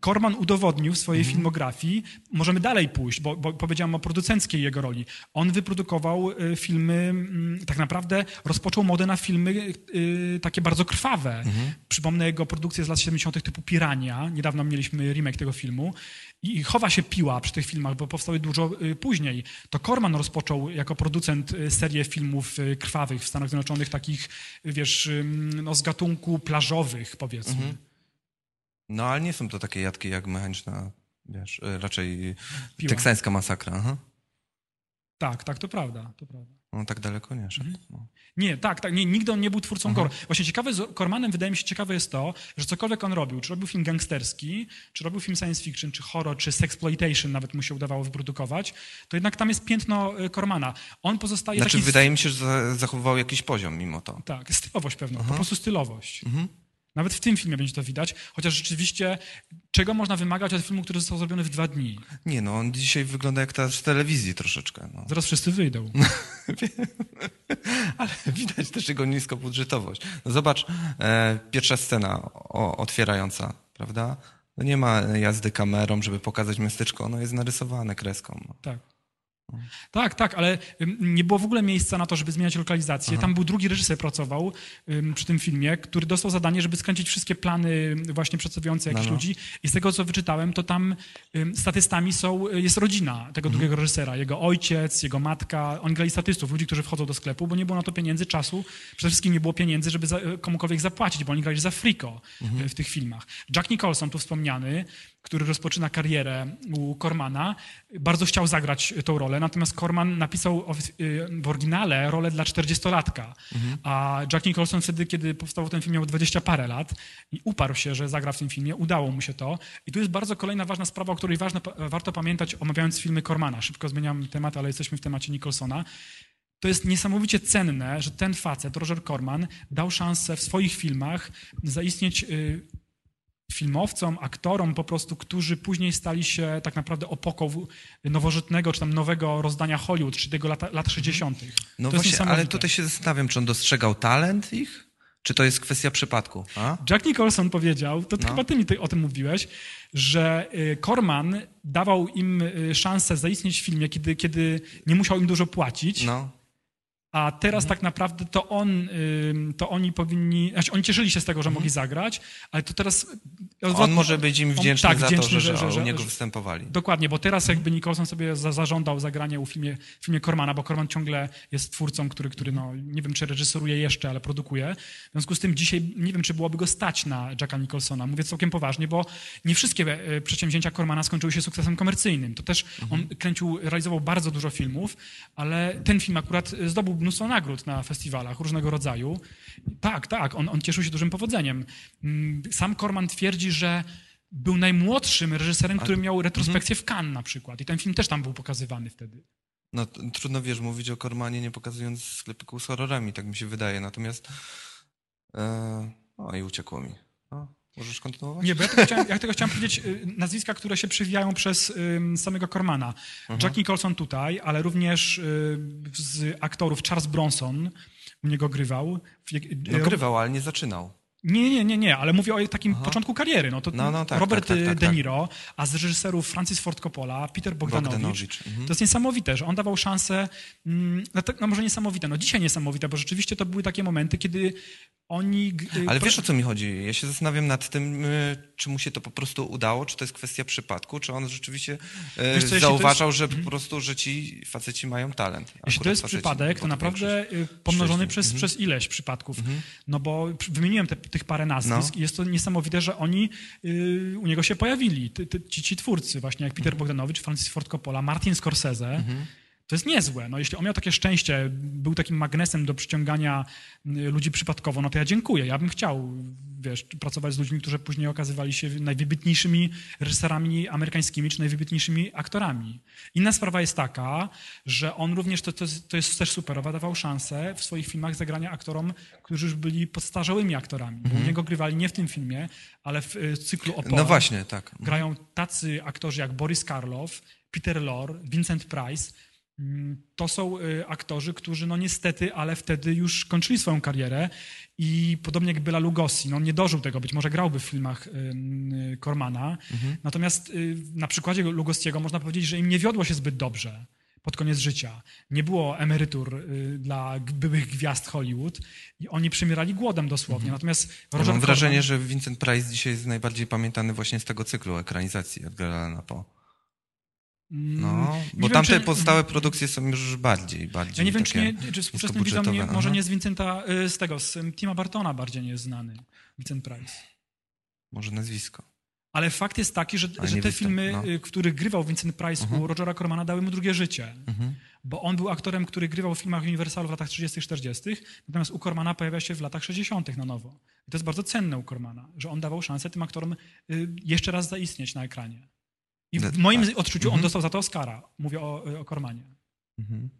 Korman udowodnił w swojej filmografii, możemy dalej pójść, bo, bo powiedziałem o producenckiej jego roli. On wyprodukował y, filmy, mm, tak naprawdę rozpoczął modę na filmy takie bardzo krwawe. Przypomnę jego produkcję z lat 70. typu Pirania. Niedawno mieliśmy remake tego filmu. I chowa się piła przy tych filmach, bo powstały dużo y, później. To Korman rozpoczął jako producent y, serię filmów y, krwawych w Stanach Zjednoczonych, takich, wiesz, no, z gatunku plażowych, powiedzmy. No, ale nie są to takie jadki jak mechaniczna, wiesz, raczej Piła. teksańska masakra. Aha. Tak, tak, to prawda, to prawda. No, tak daleko nie szedł. Mhm. No. Nie, tak, tak, nie, nigdy on nie był twórcą gore. Właśnie ciekawe z Cormanem, wydaje mi się ciekawe jest to, że cokolwiek on robił, czy robił film gangsterski, czy robił film science fiction, czy horror, czy sexploitation nawet mu się udawało wyprodukować, to jednak tam jest piętno y, Cormana. On pozostaje Znaczy, taki... wydaje mi się, że za- zachowywał jakiś poziom mimo to. Tak, stylowość pewna, po prostu stylowość. Nawet w tym filmie będzie to widać, chociaż rzeczywiście czego można wymagać od filmu, który został zrobiony w dwa dni? Nie, no, on dzisiaj wygląda jak ta z telewizji troszeczkę. No. Zaraz wszyscy wyjdą. [LAUGHS] Ale widać też jego niskobudżetowość. No zobacz, e, pierwsza scena o, otwierająca, prawda? No nie ma jazdy kamerą, żeby pokazać miasteczko, ono jest narysowane kreską. No. Tak. Tak, tak, ale nie było w ogóle miejsca na to, żeby zmieniać lokalizację. Tam był drugi reżyser pracował ym, przy tym filmie, który dostał zadanie, żeby skręcić wszystkie plany właśnie przedstawiające jakichś No, no. ludzi. I z tego, co wyczytałem, to tam ym, statystami są, jest rodzina tego drugiego reżysera. Jego ojciec, jego matka. Oni grali statystów, ludzi, którzy wchodzą do sklepu, bo nie było na to pieniędzy, czasu. Przede wszystkim nie było pieniędzy, żeby za, komukolwiek zapłacić, bo oni grali za friko y, w tych filmach. Jack Nicholson, tu wspomniany, który rozpoczyna karierę u Cormana, bardzo chciał zagrać tą rolę, natomiast Corman napisał y, w oryginale rolę dla 40-latka, a Jack Nicholson wtedy, kiedy powstał ten film, miał 20 parę lat i uparł się, że zagra w tym filmie, udało mu się to. I tu jest bardzo kolejna ważna sprawa, o której ważne, warto pamiętać, omawiając filmy Cormana. Szybko zmieniam temat, ale jesteśmy w temacie Nicholsona. To jest niesamowicie cenne, że ten facet, Roger Corman, dał szansę w swoich filmach zaistnieć y, filmowcom, aktorom po prostu, którzy później stali się tak naprawdę opoką nowożytnego, czy tam nowego rozdania Hollywood, czy tego lata, lat 60. No to właśnie, ale tutaj się zastanawiam, czy on dostrzegał talent ich, czy to jest kwestia przypadku? A? Jack Nicholson powiedział, to No. chyba ty mi ty o tym mówiłeś, że y, Corman dawał im y, szansę zaistnieć w filmie, kiedy, kiedy nie musiał im dużo płacić, No. A teraz Mhm. tak naprawdę to on, to oni powinni, znaczy oni cieszyli się z tego, że Mhm. mogli zagrać, ale to teraz... On może być im on- wdzięczny tak, za wdzięczny, to, że, że, że- u niego występowali. Dokładnie, bo teraz Mhm. jakby Nicholson sobie za, zażądał zagrania u filmie, w filmie Cormana, bo Corman ciągle jest twórcą, który, który no, nie wiem, czy reżyseruje jeszcze, ale produkuje. W związku z tym dzisiaj nie wiem, czy byłoby go stać na Jacka Nicholsona. Mówię całkiem poważnie, bo nie wszystkie e, przedsięwzięcia Cormana skończyły się sukcesem komercyjnym. To też on kręcił, realizował bardzo dużo filmów, ale ten film akurat zdobył mnóstwo nagród na festiwalach różnego rodzaju. Tak, tak, on, on cieszył się dużym powodzeniem. Mm, Sam Corman twierdzi, że był najmłodszym reżyserem, który miał retrospekcję w Cannes na przykład. I ten film też tam był pokazywany wtedy. No, trudno, wiesz, mówić o Kormanie, nie pokazując sklepiku z horrorami, tak mi się wydaje. Natomiast... E, o, i uciekło mi. No, możesz kontynuować? Nie, bo ja tylko chciałem, ja tylko chciałem powiedzieć y, nazwiska, które się przewijają przez samego Cormana. Jack Nicholson tutaj, ale również y, z aktorów Charles Bronson u niego grywał. No y, grywał, ale nie zaczynał. Nie, nie, nie, nie, ale mówię o takim początku kariery. No to No, no, tak, Robert tak, tak, y, tak, De tak. Niro, a z reżyserów Francis Ford Coppola, Peter Bogdanowicz. Bogdanowicz, mhm. To jest niesamowite, że on dawał szansę, mm, no, tak, no może niesamowite, no dzisiaj niesamowite, bo rzeczywiście to były takie momenty, kiedy oni... y, Ale wiesz o co mi chodzi? Ja się zastanawiam nad tym, y, czy mu się to po prostu udało, czy to jest kwestia przypadku, czy on rzeczywiście co, zauważał, jest- Mhm. że po prostu, że ci faceci mają talent. Jeśli to jest faceci, przypadek, to naprawdę pomnożony przez, przez ileś przypadków. No bo wymieniłem te, tych parę nazwisk No. i jest to niesamowite, że oni y, u niego się pojawili. Ty, ty, ci, ci twórcy właśnie, jak Peter Bogdanowicz, Francis Ford Coppola, Martin Scorsese. To jest niezłe. No, jeśli on miał takie szczęście, był takim magnesem do przyciągania y, ludzi przypadkowo, no to ja dziękuję. Ja bym chciał, wiesz, pracować z ludźmi, którzy później okazywali się najwybitniejszymi reżyserami amerykańskimi czy najwybitniejszymi aktorami. Inna sprawa jest taka, że on również, to, to, jest, to jest też super, dawał szansę w swoich filmach zagrania aktorom, którzy już byli podstarzałymi aktorami. Bo u niego grywali nie w tym filmie, ale w y, cyklu Opole. No właśnie, tak. Grają tacy aktorzy jak Boris Karloff, Peter Lorre, Vincent Price. Mm, To są y, aktorzy, którzy no niestety, ale wtedy już kończyli swoją karierę i podobnie jak Bela Lugosi, no on nie dożył tego, być może grałby w filmach ym, y, Kormana. Natomiast y, na przykładzie Lugosiego można powiedzieć, że im nie wiodło się zbyt dobrze pod koniec życia. Nie było emerytur y, dla byłych gwiazd Hollywood i oni przymierali głodem dosłownie. Natomiast Ja Roger mam wrażenie, Corman- że Vincent Price dzisiaj jest najbardziej pamiętany właśnie z tego cyklu ekranizacji Edgara Allana Poe. Mm, No, nie bo wiem, tamte czy- pozostałe produkcje są już bardziej, bardziej Ja nie wiem, czy, nie, czy współczesnym widzom nie, może nie z Vincenta, y, z tego, z y, Tima Bartona bardziej nie jest znany, Vincent Price. Może nazwisko. Ale fakt jest taki, że, że nie te filmy, no. y, w których grywał Vincent Price u Rogera Cormana, dały mu drugie życie. Mhm. Bo on był aktorem, który grywał w filmach Universalu w latach 30 40 natomiast u Cormana pojawia się w latach 60 na nowo. I to jest bardzo cenne u Cormana, że on dawał szansę tym aktorom jeszcze raz zaistnieć na ekranie. I w Tak. moim odczuciu on Mhm. dostał za to Oscara. Mówię o, o Cormanie. Mhm.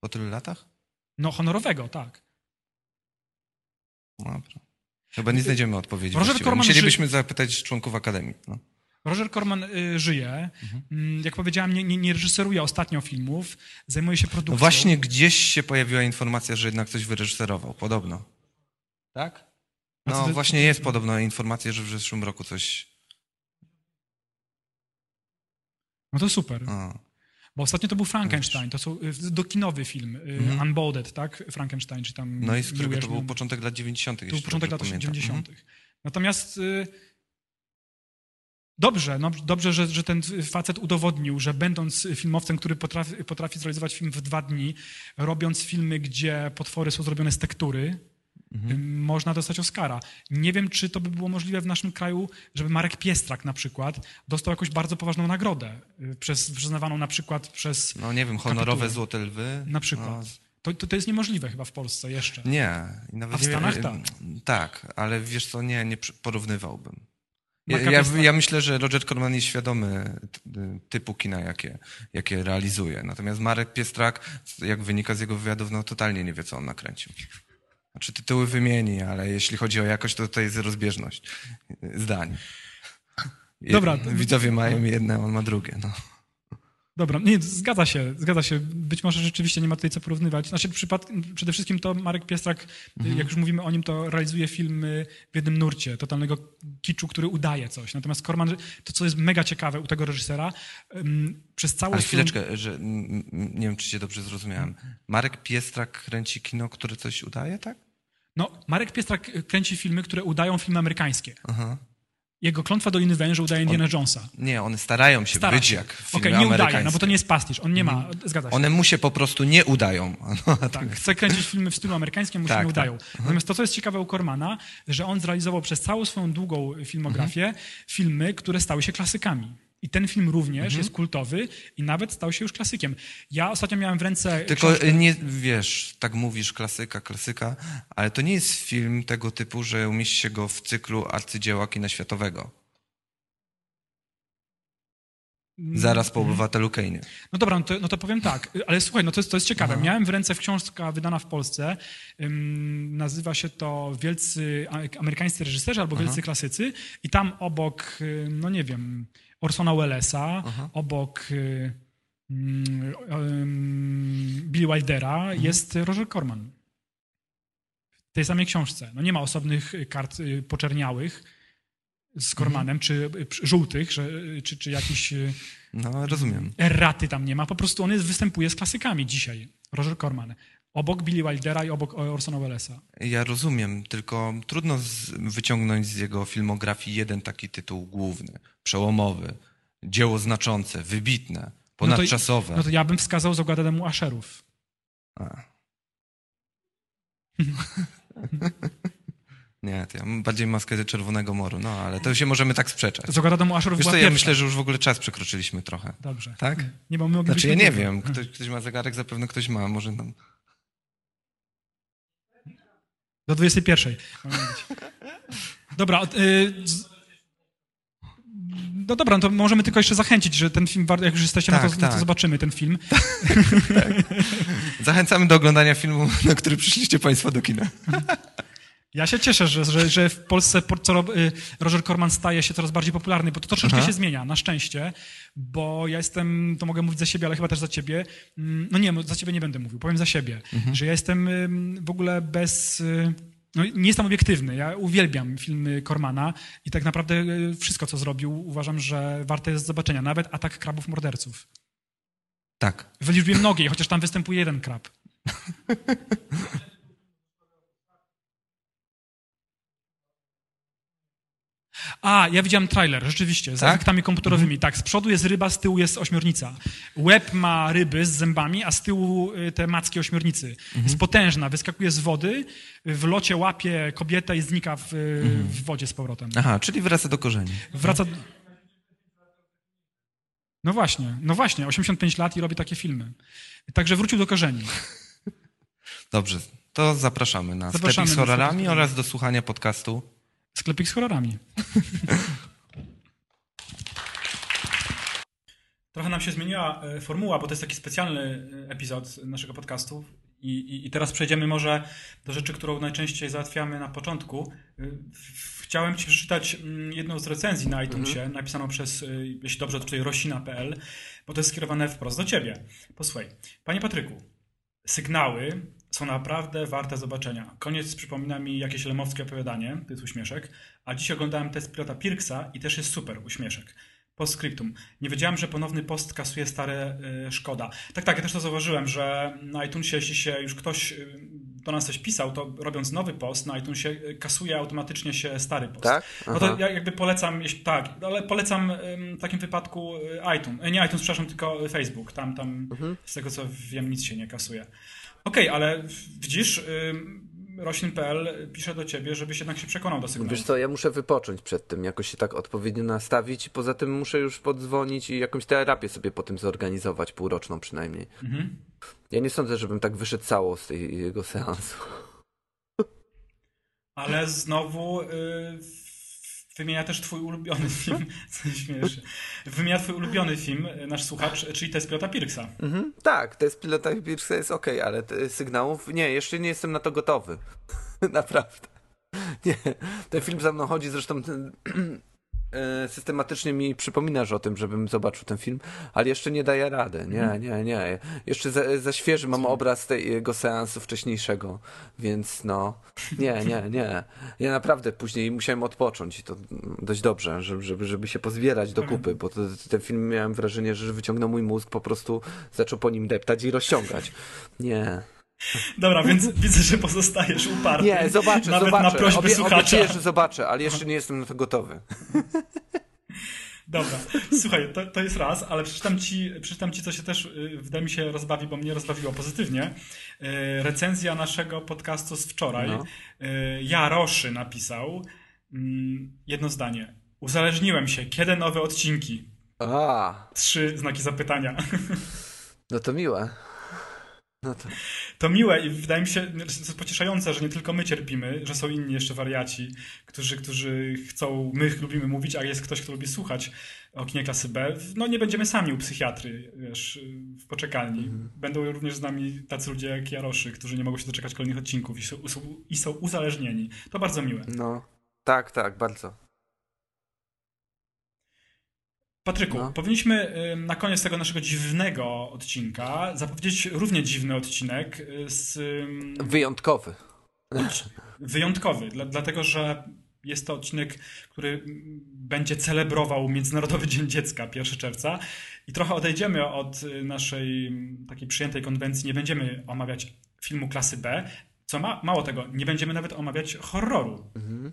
Po tylu latach? No honorowego, tak. No Dobra. Chyba nie znajdziemy odpowiedzi. Roger Musielibyśmy zapytać członków Akademii. No. Roger Corman y, żyje. Mhm. Mm, Jak powiedziałem, nie, nie, nie reżyseruje ostatnio filmów, zajmuje się produkcją. No właśnie gdzieś się pojawiła informacja, że jednak coś wyreżyserował. Podobno. Tak? No ty- właśnie jest podobno informacja, że w zeszłym roku coś... No to super. O. Bo ostatnio to był Frankenstein, to są y, dokinowy film. Unbolded, tak? Frankenstein, czy tam... No i z którego to był początek lat 90. To był początek lat dobrze pamiętam. 90. Mhm. Natomiast y, dobrze, no, dobrze że, że ten facet udowodnił, że będąc filmowcem, który potrafi, potrafi zrealizować film w dwa dni, robiąc filmy, gdzie potwory są zrobione z tektury, Mhm. y, można dostać Oscara. Nie wiem, czy to by było możliwe w naszym kraju, żeby Marek Piestrak na przykład dostał jakąś bardzo poważną nagrodę, y, przez, przyznawaną na przykład przez... No nie wiem, honorowe Kapituły. złote lwy. Na przykład. No, To, to, to jest niemożliwe chyba w Polsce jeszcze. nie. Nawet A w Stanach y, tak. Tak, ale wiesz co, nie, nie porównywałbym. Ja, ja, ja myślę, że Roger Corman jest świadomy t- typu kina, jakie, jakie realizuje. Natomiast Marek Piestrak, jak wynika z jego wywiadów, no totalnie nie wie, co on nakręcił. Znaczy tytuły wymieni, ale jeśli chodzi o jakość, to to jest rozbieżność zdań. Dobra. Widzowie mają jedne, on ma drugie. No. Dobra, nie, zgadza się, zgadza się. Być może rzeczywiście nie ma tutaj co porównywać. Znaczy, przypad... przede wszystkim to Marek Piestrak, Mhm. jak już mówimy o nim, to realizuje filmy w jednym nurcie, totalnego kiczu, który udaje coś. Natomiast Korman, to co jest mega ciekawe u tego reżysera, przez całą Ale chwileczkę, że mm, mm, nie wiem, czy cię dobrze zrozumiałem. Marek Piestrak kręci kino, które coś udaje, tak? No, Marek Piestrak kręci filmy, które udają filmy amerykańskie. Aha. Jego Klątwa Doliny Węży udaje Indiana Jonesa. Nie, one starają się Stara być się. jak Okej, filmy nie udaje, no bo to nie jest pastisz. On nie ma, zgadza się. One mu się po prostu nie udają. [LAUGHS] No, a Tak, chce kręcić filmy w stylu amerykańskim, mu się Tak, nie tak. udają. Natomiast to, co jest ciekawe u Kormana, że on zrealizował przez całą swoją długą filmografię Mhm. filmy, które stały się klasykami. I ten film również Mhm. jest kultowy i nawet stał się już klasykiem. Ja ostatnio miałem w ręce Tylko książkę... nie, wiesz, tak mówisz, klasyka, klasyka, ale to nie jest film tego typu, że umieści się go w cyklu arcydzieła kina światowego. Zaraz po Obywatelu Kane. No dobra, no to, no to powiem tak, ale słuchaj, no to jest, to jest ciekawe. Miałem w ręce książka wydana w Polsce, nazywa się to Wielcy Amerykańscy Reżyserzy albo Wielcy Klasycy i tam obok, no nie wiem, Orsona Wellesa, obok y, ym, ym, Billy Wildera jest Roger Corman. W tej samej książce. No nie ma osobnych kart y, poczerniałych z Cormanem, czy y, przy- żółtych, że, y, czy, czy jakiś... y, No, rozumiem. erraty tam nie ma, po prostu on jest, występuje z klasykami dzisiaj. Roger Corman. Obok Billy Wildera i obok Orsona Wellesa. Ja rozumiem, tylko trudno z, wyciągnąć z jego filmografii jeden taki tytuł główny, przełomowy, dzieło znaczące, wybitne, ponadczasowe. No to ja bym wskazał Zogadę mu Asherów. A. [LAUGHS] Nie, to ja mam bardziej maskę Czerwonego Moru, no ale to się możemy tak sprzeczać. Z Ogora Domu Aszorów Wiesz co, ja pierwsza. myślę, że już w ogóle czas przekroczyliśmy trochę. Dobrze. Tak? Nie, bo my. Znaczy ja nie wiem, ktoś, ktoś ma zegarek, zapewne ktoś ma, może tam... Do 21. Mamy mówić. Dobra, y, no dobra, no to możemy tylko jeszcze zachęcić, że ten film, jak już jesteście, Tak, to, no to tak. zobaczymy ten film. [LAUGHS] Zachęcamy do oglądania filmu, na który przyszliście Państwo do kina. Ja się cieszę, że, że, że w Polsce y, Roger Corman staje się coraz bardziej popularny, bo to troszeczkę Aha. się zmienia, na szczęście, bo ja jestem, to mogę mówić za siebie, ale chyba też za ciebie, mm, no nie, za ciebie nie będę mówił, powiem za siebie, Mhm. że ja jestem ym, w ogóle bez... y, No, nie jestem obiektywny. Ja uwielbiam filmy Cormana i tak naprawdę y, wszystko, co zrobił, uważam, że warte jest zobaczenia. Nawet atak krabów morderców. Tak. W liczbie mnogiej, chociaż tam występuje jeden krab. [LAUGHS] A, ja widziałem trailer, rzeczywiście, z Tak? efektami komputerowymi. Tak, z przodu jest ryba, z tyłu jest ośmiornica. Łeb ma ryby z zębami, a z tyłu y, te macki ośmiornicy. Jest potężna, wyskakuje z wody, w locie łapie kobietę i znika w, y, w wodzie z powrotem. Aha, czyli wraca do korzeni. Wraca... No właśnie, no właśnie, 85 lat i robi takie filmy. Także wrócił do korzeni. [LAUGHS] Dobrze, to zapraszamy na Zapraszamy sklepik z horrorami oraz do słuchania podcastu. Sklepik z horrorami. [LAUGHS] Trochę nam się zmieniła e, formuła, bo to jest taki specjalny e, epizod naszego podcastu. I, i, I teraz przejdziemy może do rzeczy, którą najczęściej załatwiamy na początku. E, Chciałem Ci przeczytać mm, jedną z recenzji na iTunesie, napisaną przez, jeśli dobrze, tutaj rosina.pl, bo to jest skierowane wprost do Ciebie. Posłuchaj. Panie Patryku, sygnały są naprawdę warte zobaczenia. Koniec przypomina mi jakieś lemowskie opowiadanie, to jest uśmieszek, a dziś oglądałem test pilota Pirksa i też jest super, uśmieszek. Postscriptum. Nie wiedziałem, że ponowny post kasuje stare y, szkoda. Tak, tak, ja też to zauważyłem, że na iTunesie, jeśli się już ktoś y, do nas coś pisał, to robiąc nowy post na iTunesie y, kasuje automatycznie się stary post. Tak? No to ja jakby polecam, jeśli, tak, ale polecam w takim wypadku iTunes. Nie iTunes, przepraszam, tylko Facebook. Tam, tam Mhm. z tego co wiem, nic się nie kasuje. Okej, ale widzisz, roślin.pl pisze do ciebie, żebyś jednak się przekonał do sygnału. Wiesz co, ja muszę wypocząć przed tym, jakoś się tak odpowiednio nastawić poza tym muszę już podzwonić i jakąś terapię sobie po tym zorganizować, półroczną przynajmniej. Mhm. Ja nie sądzę, żebym tak wyszedł cało z tej, jego seansu. Ale znowu y, w- wymienia też twój ulubiony [LAUGHS] film. Co się śmiesz? Wymienia twój ulubiony film, y, nasz słuchacz, czyli test pilota Pirksa. Mhm, tak, to jest pilota Birksa jest okej, ale te sygnałów, nie, jeszcze nie jestem na to gotowy. [LAUGHS] Naprawdę. Nie, ten film za mną chodzi, zresztą ten, e, [CLEARS THROAT] systematycznie mi przypominasz o tym, żebym zobaczył ten film, ale jeszcze nie daję rady. Nie, nie, nie. Jeszcze za, za świeży mam obraz tego seansu wcześniejszego, więc no, nie, [LAUGHS] nie, nie. Ja naprawdę później musiałem odpocząć i to dość dobrze, żeby, żeby, się pozbierać do kupy, bo to, ten film miałem wrażenie, że wyciągnął mój mózg, po prostu zaczął po nim deptać i rozciągać. Nie. Dobra, więc [LAUGHS] widzę, że pozostajesz uparty. Nie, zobaczę, Nawet zobaczę. na prośbę Obie, słuchacza. obiecuję, że zobaczę, ale jeszcze nie jestem na to gotowy. [LAUGHS] Dobra, słuchaj, to, to jest raz, ale przeczytam ci, przeczytam ci, co się też y, wydaje mi się rozbawi, bo mnie rozbawiło pozytywnie. Y, Recenzja naszego podcastu z wczoraj. No. Y, Jaroszy napisał mm, jedno zdanie. Uzależniłem się, kiedy nowe odcinki? A, Trzy znaki zapytania. [LAUGHS] no to miłe. No to. To miłe i wydaje mi się to jest pocieszające, że nie tylko my cierpimy, że są inni jeszcze wariaci, którzy, którzy chcą, my lubimy mówić, a jest ktoś, kto lubi słuchać o kinie klasy B. No nie będziemy sami u psychiatry, wiesz, w poczekalni. Będą również z nami tacy ludzie jak Jaroszy, którzy nie mogą się doczekać kolejnych odcinków i są, i są uzależnieni. To bardzo miłe. No. Tak, tak, bardzo. Patryku, No. powinniśmy y, na koniec tego naszego dziwnego odcinka zapowiedzieć równie dziwny odcinek y, z Wyjątkowy. wyjątkowy, dla, dlatego że jest to odcinek, który będzie celebrował Międzynarodowy Dzień Dziecka 1 czerwca i trochę odejdziemy od y, naszej takiej przyjętej konwencji. Nie będziemy omawiać filmu klasy B, co ma, mało tego, nie będziemy nawet omawiać horroru. Mhm.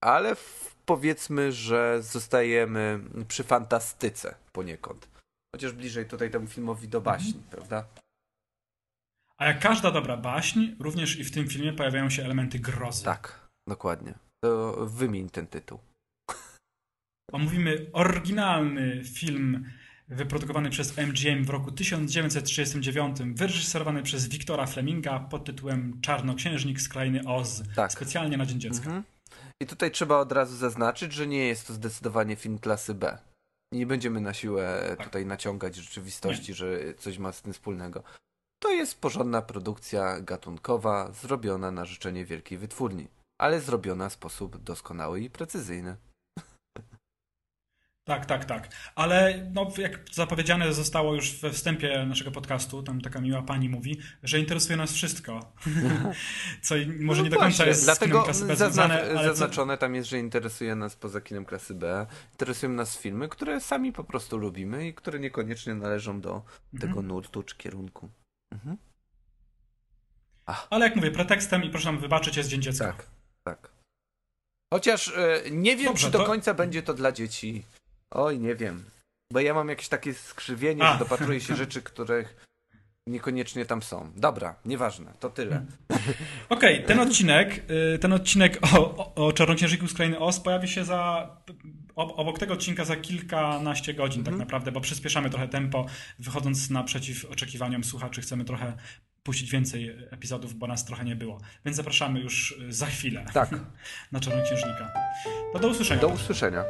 Ale w, powiedzmy, że zostajemy przy fantastyce poniekąd. Chociaż bliżej tutaj temu filmowi do baśni, prawda? A jak każda dobra baśń, również i w tym filmie pojawiają się elementy grozy. Tak. dokładnie. To wymień ten tytuł. [LAUGHS] Omówimy oryginalny film wyprodukowany przez MGM w roku 1939, wyreżyserowany przez Wiktora Fleminga pod tytułem Czarnoksiężnik z krainy Oz, Tak. specjalnie na Dzień Dziecka. Mhm. I tutaj trzeba od razu zaznaczyć, że nie jest to zdecydowanie film klasy B. Nie będziemy na siłę Tak. tutaj naciągać rzeczywistości, że coś ma z tym wspólnego. To jest porządna produkcja gatunkowa, zrobiona na życzenie wielkiej wytwórni, ale zrobiona w sposób doskonały i precyzyjny. Tak, tak, tak. Ale no, jak zapowiedziane zostało już we wstępie naszego podcastu, tam taka miła pani mówi, że interesuje nas wszystko. [LAUGHS] Co może No nie do końca jest z dlatego kinem klasy B zazna- związane, ale co, zaznaczone tam jest, że interesuje nas poza kinem klasy B. Interesują nas filmy, które sami po prostu lubimy i które niekoniecznie należą do Mhm. tego nurtu czy kierunku. Mhm. Ale jak mówię, pretekstem i proszę nam wybaczyć jest Dzień Dziecka. Tak, tak. Chociaż e, nie wiem, Dobrze, czy do to- końca będzie to dla dzieci. Oj, nie wiem. Bo ja mam jakieś takie skrzywienie, A. że dopatruję się rzeczy, których niekoniecznie tam są. Dobra, nieważne, to tyle. [LAUGHS] Okej, ten odcinek, y, ten odcinek o, o, o Czarnoksiężniku z krainy Oz pojawi się za, ob- obok tego odcinka za kilkanaście godzin tak naprawdę, bo przyspieszamy trochę tempo, wychodząc naprzeciw oczekiwaniom słuchaczy, chcemy trochę puścić więcej epizodów, bo nas trochę nie było. Więc zapraszamy już za chwilę Tak, [LAUGHS] na Czarnoksiężnika. To do usłyszenia. do usłyszenia.